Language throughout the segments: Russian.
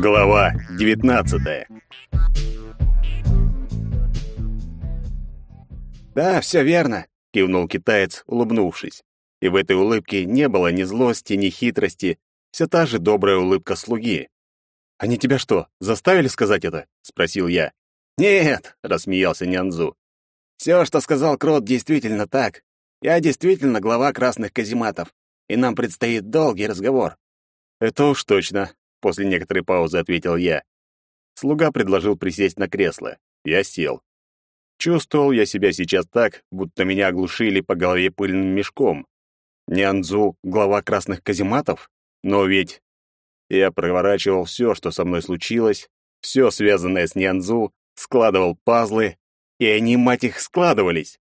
Глава 19. Да, все верно, кивнул китаец, улыбнувшись. И в этой улыбке не было ни злости, ни хитрости, все та же добрая улыбка слуги. Они тебя что, заставили сказать это? спросил я. Нет, рассмеялся Нянзу. Все, что сказал Крот, действительно так. Я действительно глава красных казематов, и нам предстоит долгий разговор. Это уж точно, после некоторой паузы ответил я. Слуга предложил присесть на кресло. Я сел. Чувствовал я себя сейчас так, будто меня оглушили по голове пыльным мешком. Нянзу — глава красных казематов? Но ведь... Я проворачивал все, что со мной случилось, все связанное с Нянзу, складывал пазлы, и они, мать их, складывались.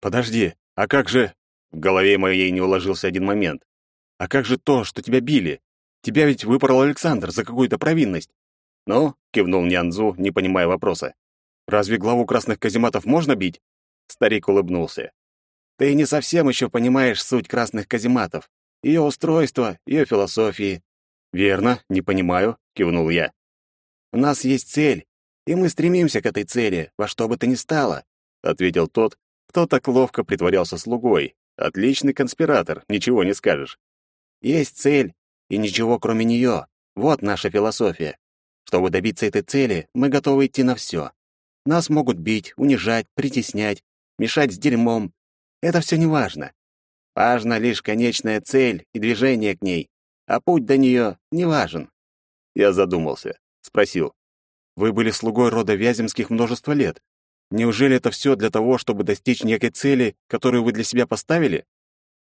Подожди, а как же... В голове моей не уложился один момент. А как же то, что тебя били? Тебя ведь выпорол Александр за какую-то провинность. Ну, кивнул Нянзу, не понимая вопроса. Разве главу красных казематов можно бить? Старик улыбнулся. Ты не совсем еще понимаешь суть красных казематов, ее устройство, ее философии. Верно, не понимаю, кивнул я. У нас есть цель, и мы стремимся к этой цели, во что бы то ни стало, ответил тот, кто так ловко притворялся слугой. Отличный конспиратор, ничего не скажешь. Есть цель, и ничего кроме нее. Вот наша философия. Чтобы добиться этой цели, мы готовы идти на все. Нас могут бить, унижать, притеснять, мешать с дерьмом. Это все не важно. Важна лишь конечная цель и движение к ней, а путь до нее не важен. Я задумался, спросил. Вы были слугой рода Вяземских множество лет. Неужели это все для того, чтобы достичь некой цели, которую вы для себя поставили?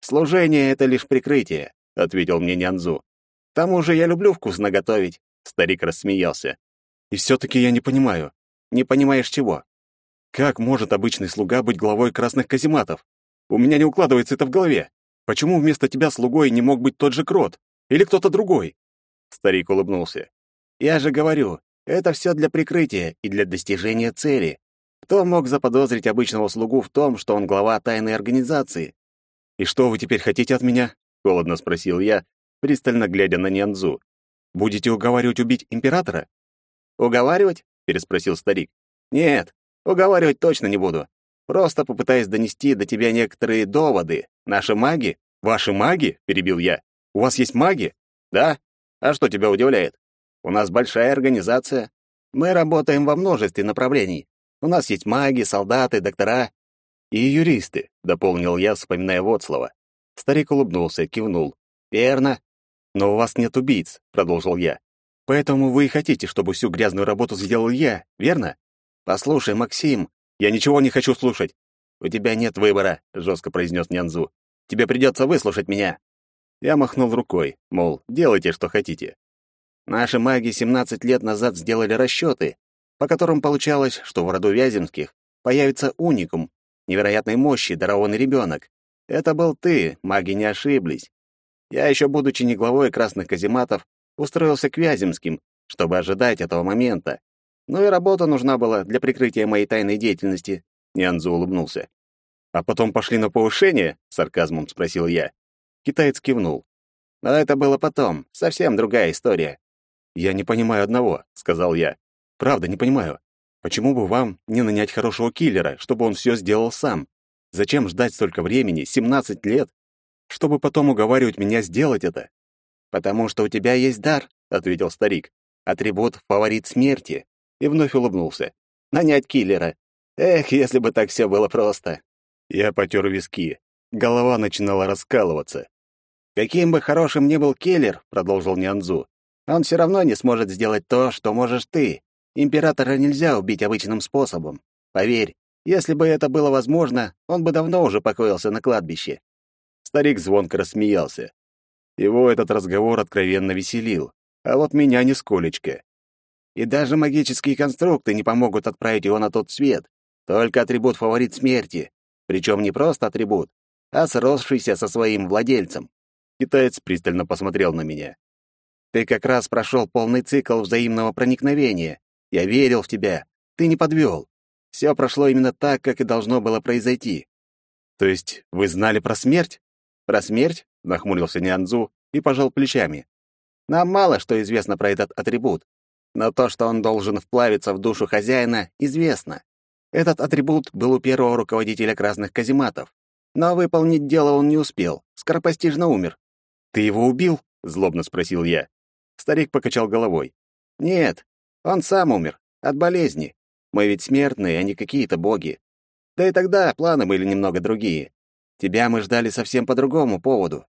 Служение — это лишь прикрытие, — ответил мне Нянзу. К тому же я люблю вкусно готовить, — старик рассмеялся. И все-таки я не понимаю. Не понимаешь чего? Как может обычный слуга быть главой красных казематов? У меня не укладывается это в голове. Почему вместо тебя слугой не мог быть тот же Крот? Или кто-то другой?» Старик улыбнулся. «Я же говорю, это все для прикрытия и для достижения цели. Кто мог заподозрить обычного слугу в том, что он глава тайной организации?» «И что вы теперь хотите от меня?» — холодно спросил я, пристально глядя на Нянзу. «Будете уговаривать убить императора?» «Уговаривать?» — переспросил старик. «Нет, уговаривать точно не буду. Просто попытаюсь донести до тебя некоторые доводы. Наши маги? Ваши маги? перебил я. У вас есть маги? Да? А что тебя удивляет? У нас большая организация. Мы работаем во множестве направлений. У нас есть маги, солдаты, доктора и юристы, дополнил я, вспоминая вот слово. Старик улыбнулся, кивнул. Верно. Но у вас нет убийц, продолжил я. Поэтому вы и хотите, чтобы всю грязную работу сделал я, верно? Послушай, Максим, я ничего не хочу слушать. У тебя нет выбора, жестко произнес Нянзу. Тебе придется выслушать меня. Я махнул рукой, мол, делайте, что хотите. Наши маги 17 лет назад сделали расчеты, по которым получалось, что в роду Вяземских появится уникум, невероятной мощи, дарованный ребенок. Это был ты, маги не ошиблись. Я еще будучи не главой красных казематов, устроился к Вяземским, чтобы ожидать этого момента. Ну и работа нужна была для прикрытия моей тайной деятельности. Нянзу улыбнулся. А потом пошли на повышение? сарказмом спросил я. Китаец кивнул. Но это было потом, совсем другая история. Я не понимаю одного, сказал я. Правда, не понимаю. Почему бы вам не нанять хорошего киллера, чтобы он все сделал сам? Зачем ждать столько времени, 17 лет, чтобы потом уговаривать меня сделать это? Потому что у тебя есть дар, ответил старик. Атрибут фаворит смерти и вновь улыбнулся. «Нанять киллера. Эх, если бы так все было просто!» Я потер виски. Голова начинала раскалываться. «Каким бы хорошим ни был киллер», — продолжил Нянзу, «он все равно не сможет сделать то, что можешь ты. Императора нельзя убить обычным способом. Поверь, если бы это было возможно, он бы давно уже покоился на кладбище». Старик звонко рассмеялся. Его этот разговор откровенно веселил, а вот меня нисколечко. И даже магические конструкты не помогут отправить его на тот свет. Только атрибут фаворит смерти. Причем не просто атрибут, а сросшийся со своим владельцем. Китаец пристально посмотрел на меня. Ты как раз прошел полный цикл взаимного проникновения. Я верил в тебя. Ты не подвел. Все прошло именно так, как и должно было произойти. То есть вы знали про смерть? Про смерть? Нахмурился Нянзу и пожал плечами. Нам мало что известно про этот атрибут. Но то, что он должен вплавиться в душу хозяина, известно. Этот атрибут был у первого руководителя красных казематов. Но выполнить дело он не успел, скоропостижно умер. «Ты его убил?» — злобно спросил я. Старик покачал головой. «Нет, он сам умер. От болезни. Мы ведь смертные, а не какие-то боги. Да и тогда планы были немного другие. Тебя мы ждали совсем по другому поводу.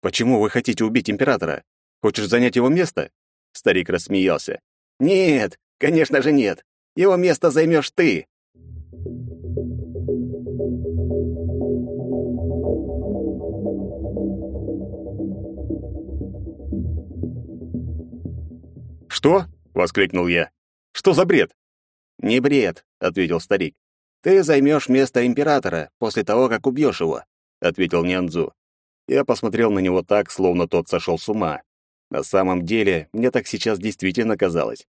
Почему вы хотите убить императора? Хочешь занять его место? Старик рассмеялся. Нет, конечно же нет. Его место займешь ты. Что? воскликнул я. Что за бред? Не бред, ответил старик. Ты займешь место императора после того, как убьешь его, ответил Нянзу. Я посмотрел на него так, словно тот сошел с ума. На самом деле, мне так сейчас действительно казалось.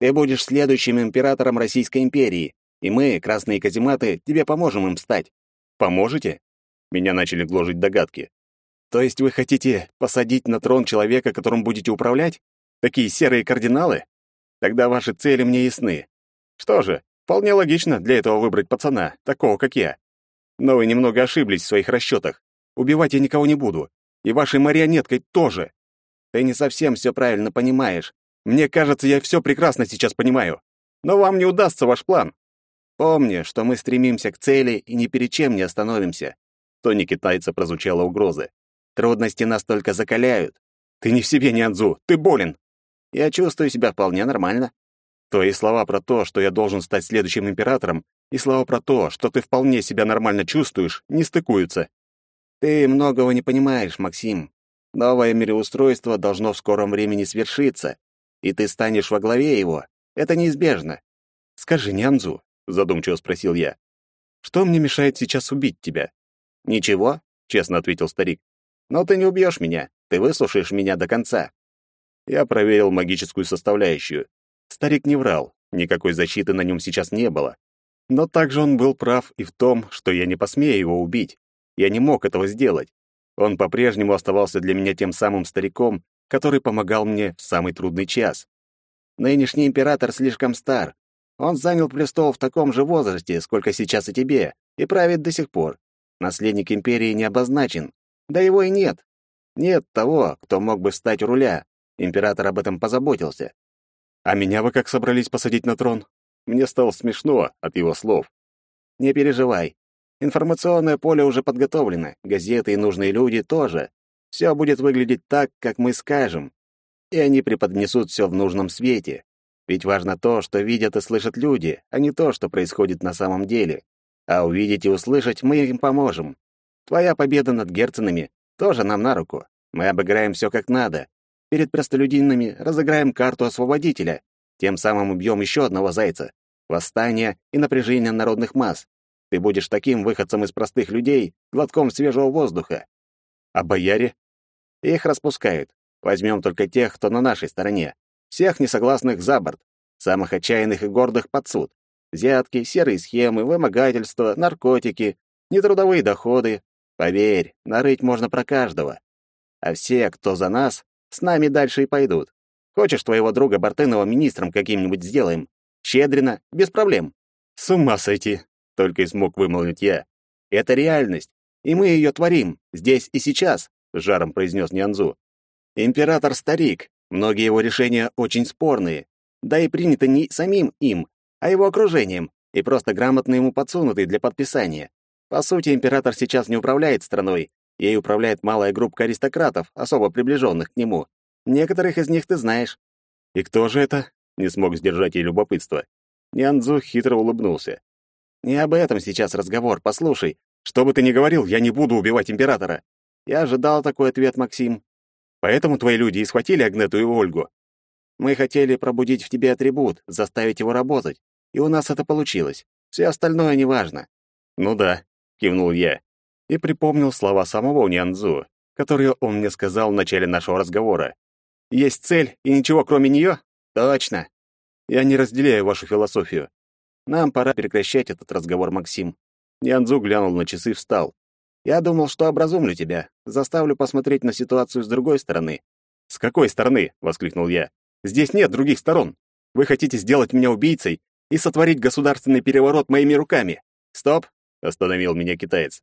Ты будешь следующим императором Российской империи, и мы, красные казематы, тебе поможем им стать. Поможете? Меня начали гложить догадки. То есть вы хотите посадить на трон человека, которым будете управлять? Такие серые кардиналы? Тогда ваши цели мне ясны. Что же, вполне логично для этого выбрать пацана, такого, как я. Но вы немного ошиблись в своих расчетах. Убивать я никого не буду. И вашей марионеткой тоже. Ты не совсем все правильно понимаешь. Мне кажется, я все прекрасно сейчас понимаю. Но вам не удастся ваш план. Помни, что мы стремимся к цели и ни перед чем не остановимся. В тоне китайца прозвучала угроза. Трудности нас только закаляют. Ты не в себе, Нянзу, ты болен. Я чувствую себя вполне нормально. Твои слова про то, что я должен стать следующим императором, и слова про то, что ты вполне себя нормально чувствуешь, не стыкуются. Ты многого не понимаешь, Максим. Новое мироустройство должно в скором времени свершиться, и ты станешь во главе его. Это неизбежно. Скажи, Нянзу, задумчиво спросил я. Что мне мешает сейчас убить тебя? Ничего, честно ответил старик. Но ты не убьешь меня. Ты выслушаешь меня до конца. Я проверил магическую составляющую. Старик не врал, никакой защиты на нем сейчас не было. Но также он был прав и в том, что я не посмею его убить. Я не мог этого сделать. Он по-прежнему оставался для меня тем самым стариком, который помогал мне в самый трудный час. Нынешний император слишком стар. Он занял престол в таком же возрасте, сколько сейчас и тебе, и правит до сих пор. Наследник империи не обозначен. Да его и нет. Нет того, кто мог бы встать у руля. Император об этом позаботился. А меня вы как собрались посадить на трон? Мне стало смешно от его слов. Не переживай. Информационное поле уже подготовлено, газеты и нужные люди тоже. Все будет выглядеть так, как мы скажем. И они преподнесут все в нужном свете. Ведь важно то, что видят и слышат люди, а не то, что происходит на самом деле. А увидеть и услышать мы им поможем. Твоя победа над герценами тоже нам на руку. Мы обыграем все как надо. Перед простолюдинами разыграем карту освободителя. Тем самым убьем еще одного зайца. Восстание и напряжение народных масс. Ты будешь таким выходцем из простых людей, глотком свежего воздуха. А бояре? Их распускают. Возьмем только тех, кто на нашей стороне. Всех несогласных за борт. Самых отчаянных и гордых под суд. Взятки, серые схемы, вымогательства, наркотики, нетрудовые доходы. Поверь, нарыть можно про каждого. А все, кто за нас, с нами дальше и пойдут. Хочешь твоего друга Бартынова министром каким-нибудь сделаем? Щедрено, без проблем. С ума сойти только и смог вымолвить я. Это реальность, и мы ее творим здесь и сейчас, жаром произнес Нянзу. Император старик, многие его решения очень спорные, да и приняты не самим им, а его окружением, и просто грамотно ему подсунуты для подписания. По сути, император сейчас не управляет страной, ей управляет малая группа аристократов, особо приближенных к нему. Некоторых из них ты знаешь. И кто же это? Не смог сдержать ей любопытство. Нянзу хитро улыбнулся. Не об этом сейчас разговор, послушай. Что бы ты ни говорил, я не буду убивать императора. Я ожидал такой ответ, Максим. Поэтому твои люди и схватили Агнету и Ольгу. Мы хотели пробудить в тебе атрибут, заставить его работать. И у нас это получилось. Все остальное неважно. Ну да, кивнул я и припомнил слова самого Нянзу, которые он мне сказал в начале нашего разговора. Есть цель и ничего кроме нее? Точно. Я не разделяю вашу философию. Нам пора прекращать этот разговор, Максим. Янзу глянул на часы и встал. Я думал, что образумлю тебя, заставлю посмотреть на ситуацию с другой стороны. С какой стороны? воскликнул я. Здесь нет других сторон. Вы хотите сделать меня убийцей и сотворить государственный переворот моими руками? Стоп, остановил меня китаец.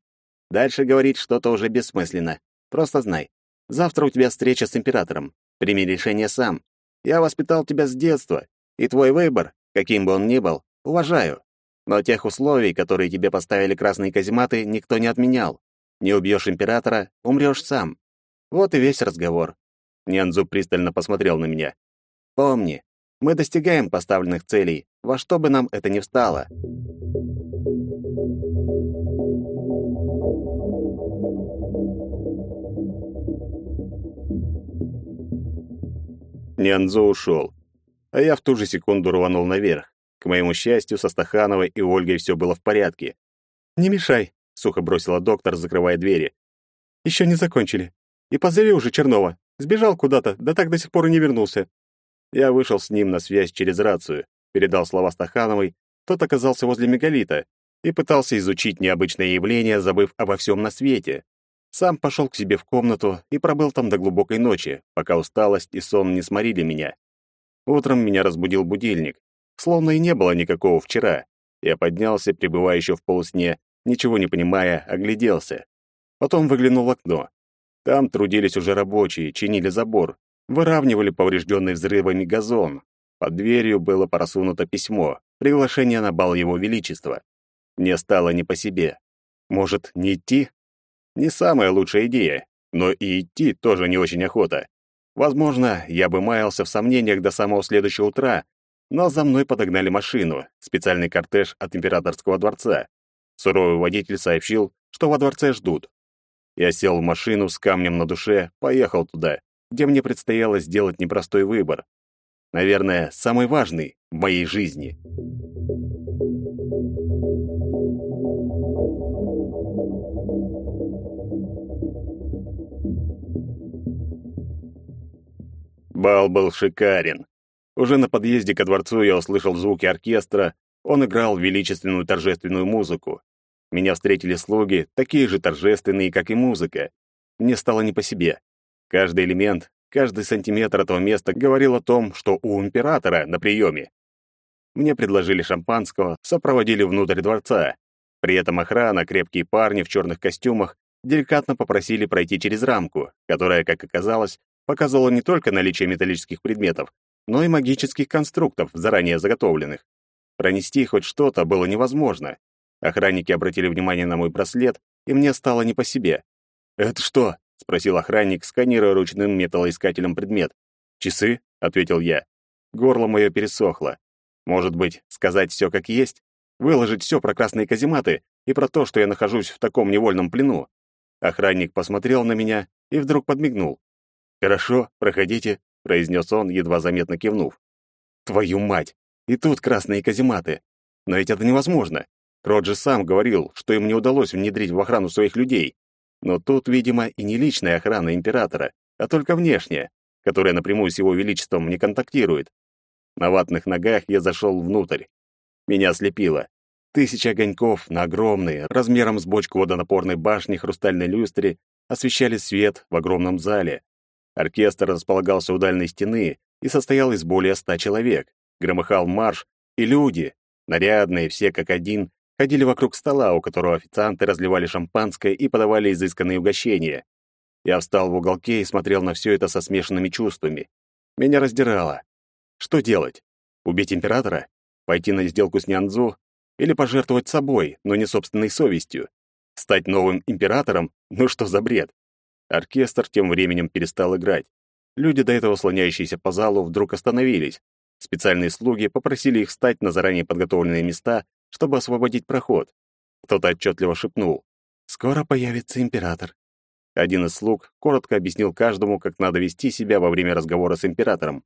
Дальше говорить что-то уже бессмысленно. Просто знай, завтра у тебя встреча с императором. Прими решение сам. Я воспитал тебя с детства, и твой выбор, каким бы он ни был, уважаю. Но тех условий, которые тебе поставили красные казематы, никто не отменял. Не убьешь императора, умрешь сам. Вот и весь разговор. Нянзу пристально посмотрел на меня. Помни, мы достигаем поставленных целей, во что бы нам это ни встало. Нянзо ушел, а я в ту же секунду рванул наверх. К моему счастью, со Стахановой и Ольгой все было в порядке. «Не мешай», — сухо бросила доктор, закрывая двери. «Еще не закончили. И позови уже Чернова. Сбежал куда-то, да так до сих пор и не вернулся». Я вышел с ним на связь через рацию, передал слова Стахановой, тот оказался возле мегалита и пытался изучить необычное явление, забыв обо всем на свете. Сам пошел к себе в комнату и пробыл там до глубокой ночи, пока усталость и сон не сморили меня. Утром меня разбудил будильник, словно и не было никакого вчера. Я поднялся, пребывая еще в полусне, ничего не понимая, огляделся. Потом выглянул в окно. Там трудились уже рабочие, чинили забор, выравнивали поврежденный взрывами газон. Под дверью было просунуто письмо, приглашение на бал Его Величества. Мне стало не по себе. Может, не идти? Не самая лучшая идея, но и идти тоже не очень охота. Возможно, я бы маялся в сомнениях до самого следующего утра, но за мной подогнали машину, специальный кортеж от императорского дворца. Суровый водитель сообщил, что во дворце ждут. Я сел в машину с камнем на душе, поехал туда, где мне предстояло сделать непростой выбор. Наверное, самый важный в моей жизни. Бал был шикарен. Уже на подъезде ко дворцу я услышал звуки оркестра, он играл величественную торжественную музыку. Меня встретили слуги, такие же торжественные, как и музыка. Мне стало не по себе. Каждый элемент, каждый сантиметр этого места говорил о том, что у императора на приеме. Мне предложили шампанского, сопроводили внутрь дворца. При этом охрана, крепкие парни в черных костюмах, деликатно попросили пройти через рамку, которая, как оказалось, показывала не только наличие металлических предметов, но и магических конструктов, заранее заготовленных. Пронести хоть что-то было невозможно. Охранники обратили внимание на мой браслет, и мне стало не по себе. «Это что?» — спросил охранник, сканируя ручным металлоискателем предмет. «Часы?» — ответил я. Горло мое пересохло. Может быть, сказать все как есть? Выложить все про красные казематы и про то, что я нахожусь в таком невольном плену? Охранник посмотрел на меня и вдруг подмигнул. «Хорошо, проходите», — произнес он, едва заметно кивнув. «Твою мать! И тут красные казематы! Но ведь это невозможно. Крот же сам говорил, что им не удалось внедрить в охрану своих людей. Но тут, видимо, и не личная охрана императора, а только внешняя, которая напрямую с его величеством не контактирует. На ватных ногах я зашел внутрь. Меня ослепило. Тысячи огоньков на огромной, размером с бочку водонапорной башни хрустальной люстре, освещали свет в огромном зале. Оркестр располагался у дальней стены и состоял из более ста человек. Громыхал марш, и люди, нарядные, все как один, ходили вокруг стола, у которого официанты разливали шампанское и подавали изысканные угощения. Я встал в уголке и смотрел на все это со смешанными чувствами. Меня раздирало. Что делать? Убить императора? Пойти на сделку с Нянзу? Или пожертвовать собой, но не собственной совестью? Стать новым императором? Ну что за бред? Оркестр тем временем перестал играть. Люди, до этого слоняющиеся по залу, вдруг остановились. Специальные слуги попросили их встать на заранее подготовленные места, чтобы освободить проход. Кто-то отчетливо шепнул. «Скоро появится император». Один из слуг коротко объяснил каждому, как надо вести себя во время разговора с императором.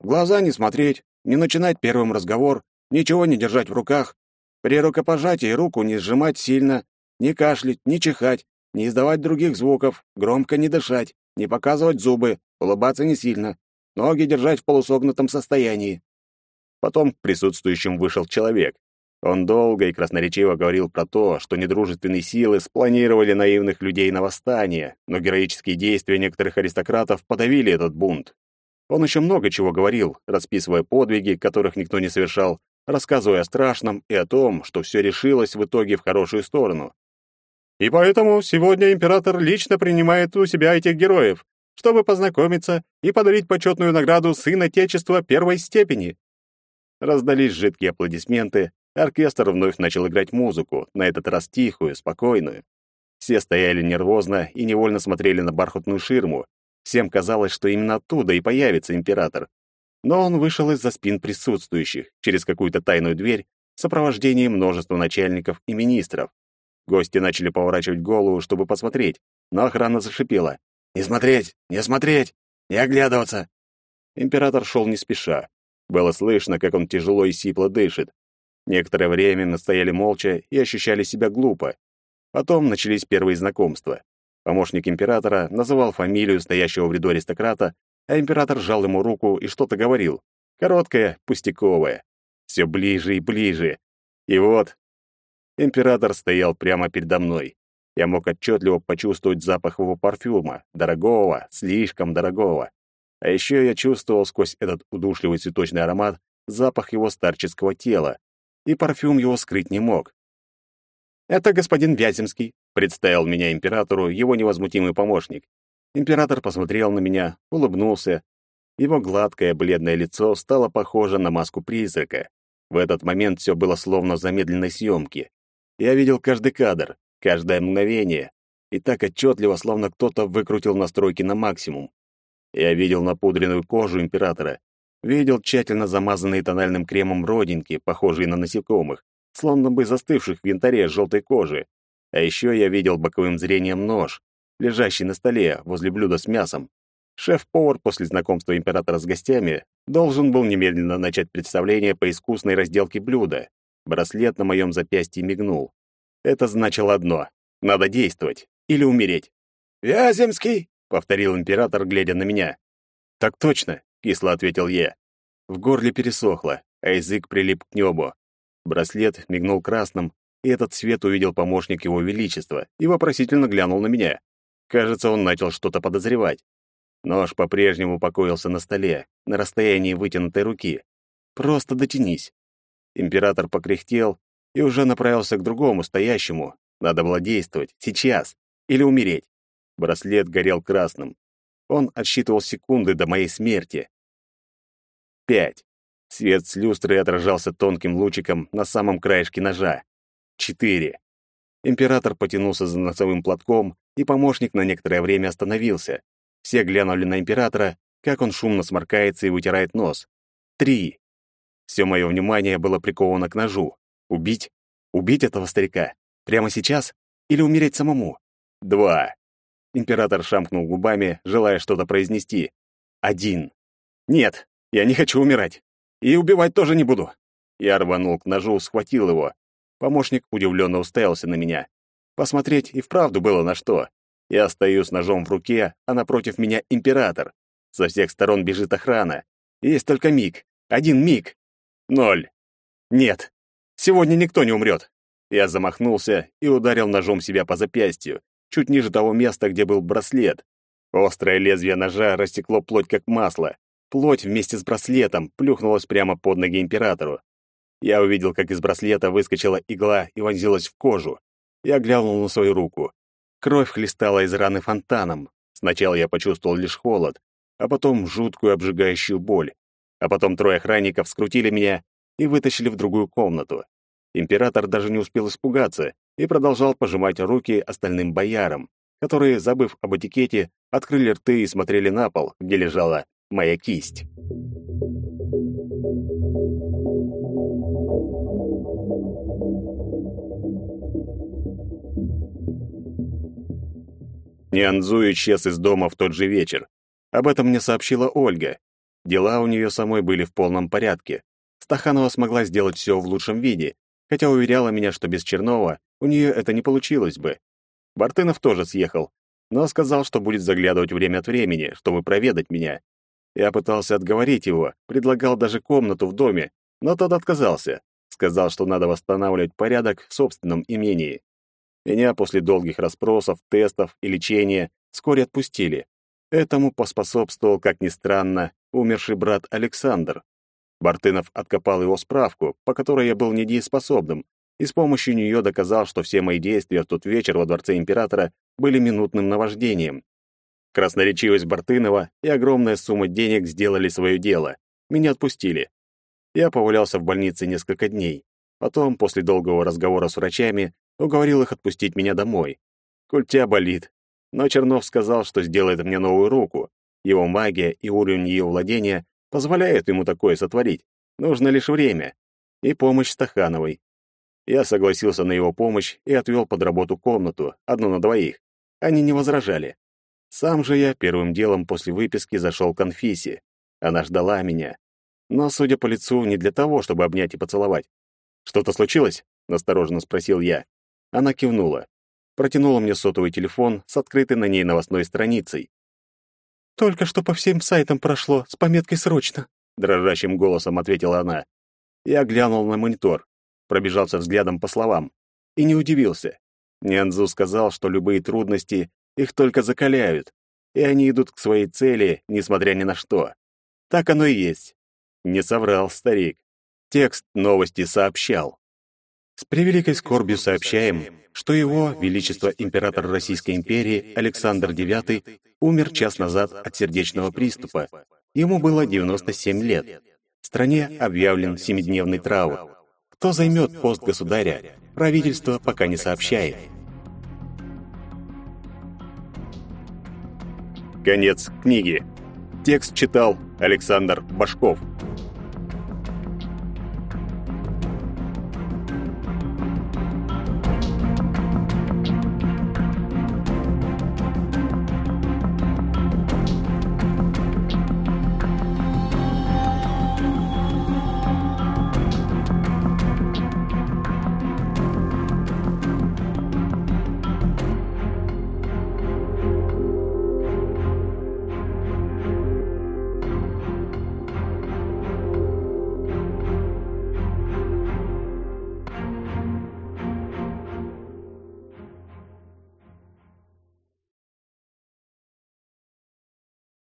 «В глаза не смотреть, не начинать первым разговор, ничего не держать в руках, при рукопожатии руку не сжимать сильно, не кашлять, не чихать, не издавать других звуков, громко не дышать, не показывать зубы, улыбаться не сильно, ноги держать в полусогнутом состоянии. Потом к присутствующим вышел человек. Он долго и красноречиво говорил про то, что недружественные силы спланировали наивных людей на восстание, но героические действия некоторых аристократов подавили этот бунт. Он еще много чего говорил, расписывая подвиги, которых никто не совершал, рассказывая о страшном и о том, что все решилось в итоге в хорошую сторону. И поэтому сегодня император лично принимает у себя этих героев, чтобы познакомиться и подарить почетную награду Сын Отечества первой степени. Раздались жидкие аплодисменты, оркестр вновь начал играть музыку, на этот раз тихую, спокойную. Все стояли нервозно и невольно смотрели на бархатную ширму. Всем казалось, что именно оттуда и появится император. Но он вышел из-за спин присутствующих, через какую-то тайную дверь, в сопровождении множества начальников и министров. Гости начали поворачивать голову, чтобы посмотреть, но охрана зашипела. «Не смотреть! Не смотреть! Не оглядываться!» Император шел не спеша. Было слышно, как он тяжело и сипло дышит. Некоторое время мы стояли молча и ощущали себя глупо. Потом начались первые знакомства. Помощник императора называл фамилию стоящего в ряду аристократа, а император сжал ему руку и что-то говорил. Короткое, пустяковое. Все ближе и ближе. И вот император стоял прямо передо мной. Я мог отчетливо почувствовать запах его парфюма, дорогого, слишком дорогого. А еще я чувствовал сквозь этот удушливый цветочный аромат запах его старческого тела, и парфюм его скрыть не мог. «Это господин Вяземский», — представил меня императору его невозмутимый помощник. Император посмотрел на меня, улыбнулся. Его гладкое бледное лицо стало похоже на маску призрака. В этот момент все было словно в замедленной съемке. Я видел каждый кадр, каждое мгновение, и так отчетливо, словно кто-то выкрутил настройки на максимум. Я видел напудренную кожу императора, видел тщательно замазанные тональным кремом родинки, похожие на насекомых, словно бы застывших в янтаре желтой кожи. А еще я видел боковым зрением нож, лежащий на столе возле блюда с мясом. Шеф-повар после знакомства императора с гостями должен был немедленно начать представление по искусной разделке блюда. Браслет на моем запястье мигнул. Это значило одно — надо действовать или умереть. «Вяземский!» — повторил император, глядя на меня. «Так точно», — кисло ответил я. В горле пересохло, а язык прилип к небу. Браслет мигнул красным, и этот свет увидел помощник его величества и вопросительно глянул на меня. Кажется, он начал что-то подозревать. Нож по-прежнему покоился на столе, на расстоянии вытянутой руки. Просто дотянись. Император покряхтел и уже направился к другому, стоящему. Надо было действовать, сейчас, или умереть. Браслет горел красным. Он отсчитывал секунды до моей смерти. Пять. Свет с люстры отражался тонким лучиком на самом краешке ножа. Четыре. Император потянулся за носовым платком, и помощник на некоторое время остановился. Все глянули на императора, как он шумно сморкается и вытирает нос. Три. Все мое внимание было приковано к ножу. Убить? Убить этого старика? Прямо сейчас? Или умереть самому? Два. Император шамкнул губами, желая что-то произнести. Один. Нет, я не хочу умирать. И убивать тоже не буду. Я рванул к ножу, схватил его. Помощник удивленно уставился на меня. Посмотреть и вправду было на что. Я стою с ножом в руке, а напротив меня император. Со всех сторон бежит охрана. Есть только миг. Один миг. Ноль. Нет. Сегодня никто не умрет. Я замахнулся и ударил ножом себя по запястью чуть ниже того места, где был браслет. Острое лезвие ножа растекло плоть как масло. Плоть вместе с браслетом плюхнулась прямо под ноги императору. Я увидел, как из браслета выскочила игла и вонзилась в кожу. Я глянул на свою руку. Кровь хлестала из раны фонтаном. Сначала я почувствовал лишь холод, а потом жуткую обжигающую боль. А потом трое охранников скрутили меня и вытащили в другую комнату. Император даже не успел испугаться и продолжал пожимать руки остальным боярам, которые, забыв об этикете, открыли рты и смотрели на пол, где лежала моя кисть. Нианзу исчез из дома в тот же вечер. Об этом мне сообщила Ольга. Дела у нее самой были в полном порядке. Стаханова смогла сделать все в лучшем виде, хотя уверяла меня, что без Чернова у нее это не получилось бы. Бартынов тоже съехал, но сказал, что будет заглядывать время от времени, чтобы проведать меня. Я пытался отговорить его, предлагал даже комнату в доме, но тот отказался. Сказал, что надо восстанавливать порядок в собственном имении. Меня после долгих расспросов, тестов и лечения вскоре отпустили. Этому поспособствовал, как ни странно, умерший брат Александр. Бартынов откопал его справку, по которой я был недееспособным, и с помощью нее доказал, что все мои действия в тот вечер во дворце императора были минутным наваждением. Красноречивость Бартынова и огромная сумма денег сделали свое дело. Меня отпустили. Я повалялся в больнице несколько дней. Потом, после долгого разговора с врачами, уговорил их отпустить меня домой. Культя болит. Но Чернов сказал, что сделает мне новую руку. Его магия и уровень ее владения позволяют ему такое сотворить. Нужно лишь время. И помощь Стахановой. Я согласился на его помощь и отвел под работу комнату, одну на двоих. Они не возражали. Сам же я первым делом после выписки зашел к Анфисе. Она ждала меня. Но, судя по лицу, не для того, чтобы обнять и поцеловать. «Что-то случилось?» — настороженно спросил я. Она кивнула. Протянула мне сотовый телефон с открытой на ней новостной страницей. «Только что по всем сайтам прошло, с пометкой «Срочно», — дрожащим голосом ответила она. Я глянул на монитор, пробежался взглядом по словам и не удивился. Нянзу сказал, что любые трудности их только закаляют, и они идут к своей цели, несмотря ни на что. Так оно и есть. Не соврал старик. Текст новости сообщал. С превеликой скорбью сообщаем, что его Величество император Российской империи Александр IX умер час назад от сердечного приступа. Ему было 97 лет. В стране объявлен семидневный траур. Кто займет пост государя, правительство пока не сообщает. Конец книги. Текст читал Александр Башков.